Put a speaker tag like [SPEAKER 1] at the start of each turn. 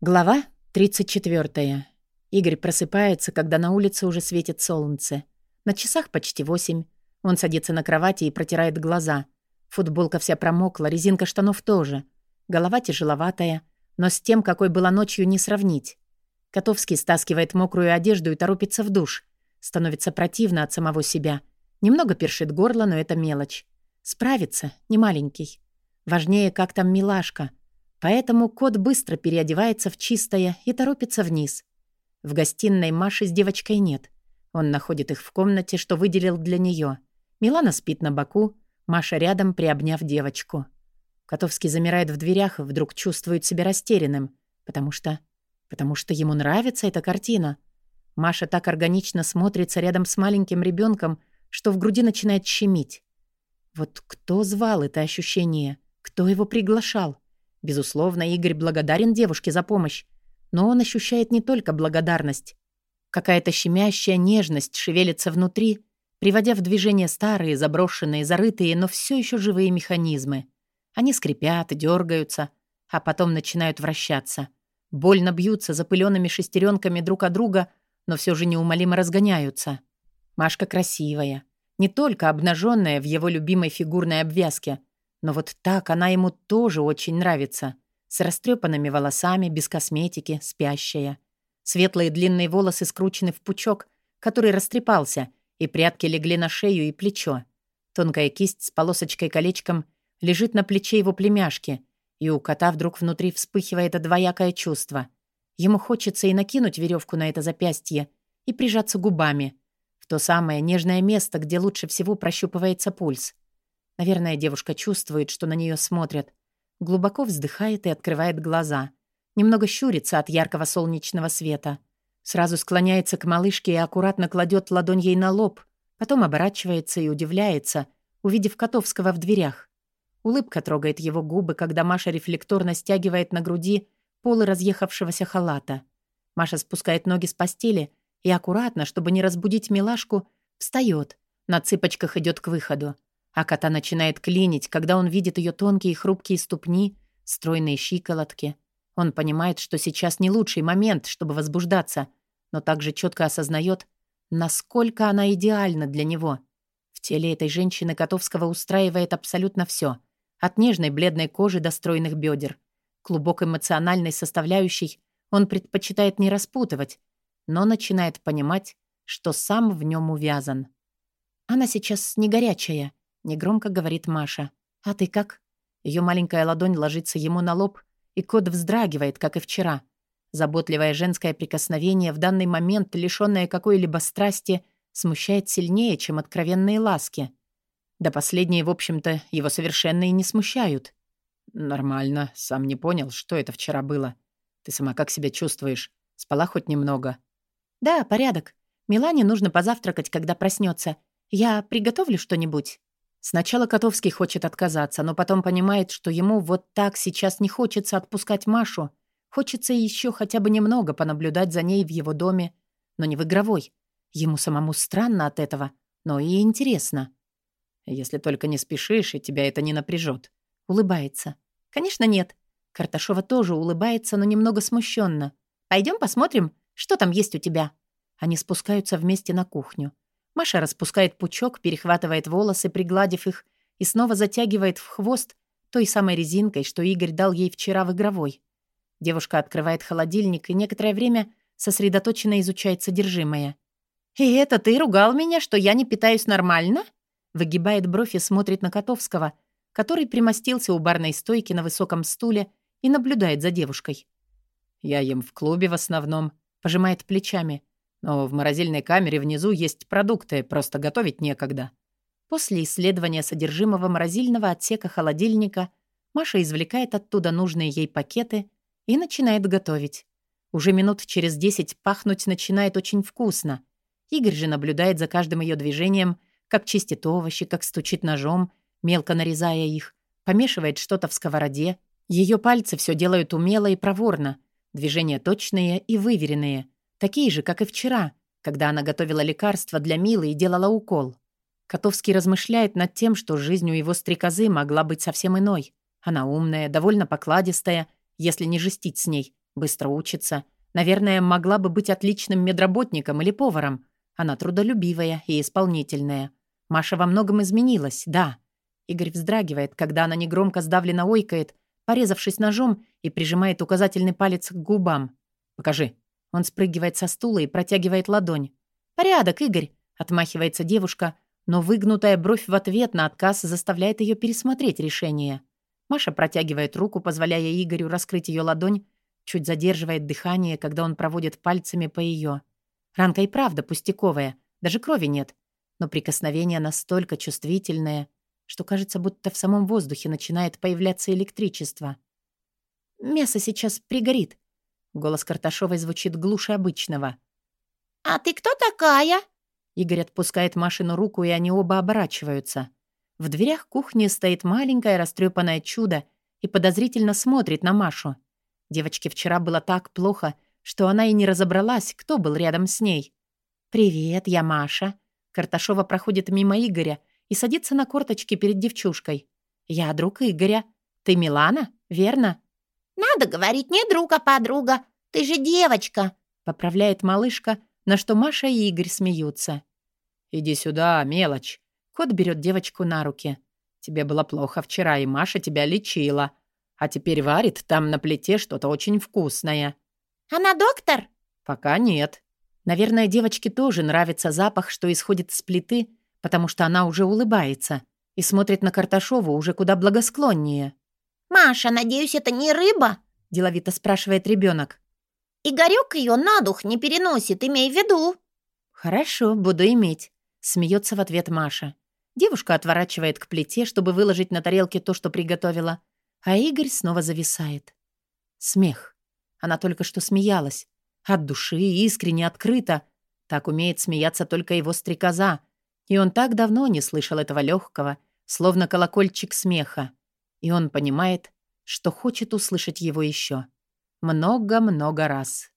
[SPEAKER 1] Глава 34. Игорь просыпается, когда на улице уже светит солнце. На часах почти восемь. Он садится на кровати и протирает глаза. Футболка вся промокла, резинка штанов тоже. Голова тяжеловатая, но с тем, какой была ночью, не сравнить. Котовский стаскивает мокрую одежду и торопится в душ. Становится противно от самого себя. Немного першит горло, но это мелочь. Справится, не маленький. Важнее, как там милашка — Поэтому кот быстро переодевается в чистое и торопится вниз. В гостиной Маши с девочкой нет. Он находит их в комнате, что выделил для нее. Милана спит на боку, Маша рядом, приобняв девочку. Котовский замирает в дверях и вдруг чувствует себя растерянным, потому что... потому что ему нравится эта картина. Маша так органично смотрится рядом с маленьким ребенком, что в груди начинает щемить. Вот кто звал это ощущение? Кто его приглашал? Безусловно, Игорь благодарен девушке за помощь, но он ощущает не только благодарность. Какая-то щемящая нежность шевелится внутри, приводя в движение старые, заброшенные, зарытые, но все еще живые механизмы. Они скрипят, дергаются, а потом начинают вращаться. Больно бьются запыленными шестеренками друг от друга, но все же неумолимо разгоняются. Машка красивая, не только обнаженная в его любимой фигурной обвязке, но вот так она ему тоже очень нравится. С растрепанными волосами, без косметики, спящая. Светлые длинные волосы скручены в пучок, который растрепался, и прядки легли на шею и плечо. Тонкая кисть с полосочкой-колечком лежит на плече его племяшки, и у кота вдруг внутри вспыхивает двоякое чувство. Ему хочется и накинуть веревку на это запястье, и прижаться губами в то самое нежное место, где лучше всего прощупывается пульс. Наверное, девушка чувствует, что на нее смотрят. Глубоко вздыхает и открывает глаза. Немного щурится от яркого солнечного света. Сразу склоняется к малышке и аккуратно кладет ладонь ей на лоб. Потом оборачивается и удивляется, увидев Котовского в дверях. Улыбка трогает его губы, когда Маша рефлекторно стягивает на груди полы разъехавшегося халата. Маша спускает ноги с постели и аккуратно, чтобы не разбудить милашку, встает, на цыпочках идет к выходу. А кота начинает клинить, когда он видит ее тонкие хрупкие ступни, стройные щиколотки. Он понимает, что сейчас не лучший момент, чтобы возбуждаться, но также четко осознает, насколько она идеальна для него. В теле этой женщины Котовского устраивает абсолютно все, от нежной бледной кожи до стройных бедер. Клубок эмоциональной составляющей он предпочитает не распутывать, но начинает понимать, что сам в нем увязан. Она сейчас не горячая, Негромко говорит Маша. «А ты как?» Ее маленькая ладонь ложится ему на лоб, и кот вздрагивает, как и вчера. Заботливое женское прикосновение в данный момент, лишённое какой-либо страсти, смущает сильнее, чем откровенные ласки. Да последние, в общем-то, его совершенно и не смущают. «Нормально. Сам не понял, что это вчера было. Ты сама как себя чувствуешь? Спала хоть немного?» «Да, порядок. Милане нужно позавтракать, когда проснется. Я приготовлю что-нибудь?» Сначала Котовский хочет отказаться, но потом понимает, что ему вот так сейчас не хочется отпускать Машу. Хочется еще хотя бы немного понаблюдать за ней в его доме, но не в игровой. Ему самому странно от этого, но и интересно. Если только не спешишь, и тебя это не напряжет. Улыбается. Конечно, нет. Карташова тоже улыбается, но немного смущенно. Пойдем посмотрим, что там есть у тебя. Они спускаются вместе на кухню. Маша распускает пучок, перехватывает волосы, пригладив их, и снова затягивает в хвост той самой резинкой, что Игорь дал ей вчера в игровой. Девушка открывает холодильник и некоторое время сосредоточенно изучает содержимое. «И это ты ругал меня, что я не питаюсь нормально?» Выгибает бровь и смотрит на Котовского, который примостился у барной стойки на высоком стуле и наблюдает за девушкой. «Я ем в клубе в основном», — пожимает плечами. Но в морозильной камере внизу есть продукты, просто готовить некогда. После исследования содержимого морозильного отсека холодильника Маша извлекает оттуда нужные ей пакеты и начинает готовить. Уже минут через десять пахнуть начинает очень вкусно. Игорь же наблюдает за каждым ее движением, как чистит овощи, как стучит ножом, мелко нарезая их, помешивает что-то в сковороде. Ее пальцы все делают умело и проворно, движения точные и выверенные — Такие же, как и вчера, когда она готовила лекарства для Милы и делала укол. Котовский размышляет над тем, что жизнь у его стрекозы могла быть совсем иной. Она умная, довольно покладистая, если не жестить с ней, Быстро учится. Наверное, могла бы быть отличным медработником или поваром. Она трудолюбивая и исполнительная. Маша во многом изменилась, да. Игорь вздрагивает, когда она негромко сдавленно ойкает, порезавшись ножом и прижимает указательный палец к губам. «Покажи». Он спрыгивает со стула и протягивает ладонь. «Порядок, Игорь», — отмахивается девушка, но выгнутая бровь в ответ на отказ заставляет ее пересмотреть решение. Маша протягивает руку, позволяя Игорю раскрыть ее ладонь, чуть задерживает дыхание, когда он проводит пальцами по ее. Ранка и правда пустяковая, даже крови нет, но прикосновение настолько чувствительное, что кажется, будто в самом воздухе начинает появляться электричество. «Мясо сейчас пригорит», — голос Карташовой звучит глуше обычного.
[SPEAKER 2] «А ты кто такая?»
[SPEAKER 1] Игорь отпускает Машину руку, и они оба оборачиваются. В дверях кухни стоит маленькое растрепанное чудо и подозрительно смотрит на Машу. Девочке вчера было так плохо, что она и не разобралась, кто был рядом с ней. «Привет, я Маша». Карташова проходит мимо Игоря и садится на корточки перед девчушкой. «Я друг Игоря. Ты Милана, верно?»
[SPEAKER 2] «Надо говорить не друг, а подруга. Ты же девочка», —
[SPEAKER 1] поправляет малышка, на что Маша и Игорь смеются. «Иди сюда, мелочь». Кот берет девочку на руки. «Тебе было плохо вчера, и Маша тебя лечила. А теперь варит там на плите что-то очень вкусное».
[SPEAKER 2] «Она доктор?»
[SPEAKER 1] «Пока нет». Наверное, девочке тоже нравится запах, что исходит с плиты, потому что она уже улыбается и смотрит на Карташову уже куда благосклоннее.
[SPEAKER 2] «Маша, надеюсь, это не рыба?»
[SPEAKER 1] — деловито спрашивает ребенок.
[SPEAKER 2] «Игорёк ее на дух не переносит, имей в виду».
[SPEAKER 1] «Хорошо, буду иметь», — смеется в ответ Маша. Девушка отворачивает к плите, чтобы выложить на тарелке то, что приготовила, а Игорь снова зависает. Смех. Она только что смеялась. От души, искренне, открыто. Так умеет смеяться только его стрекоза, и он так давно не слышал этого легкого, словно колокольчик смеха. И он понимает, что хочет услышать его еще. Много-много раз.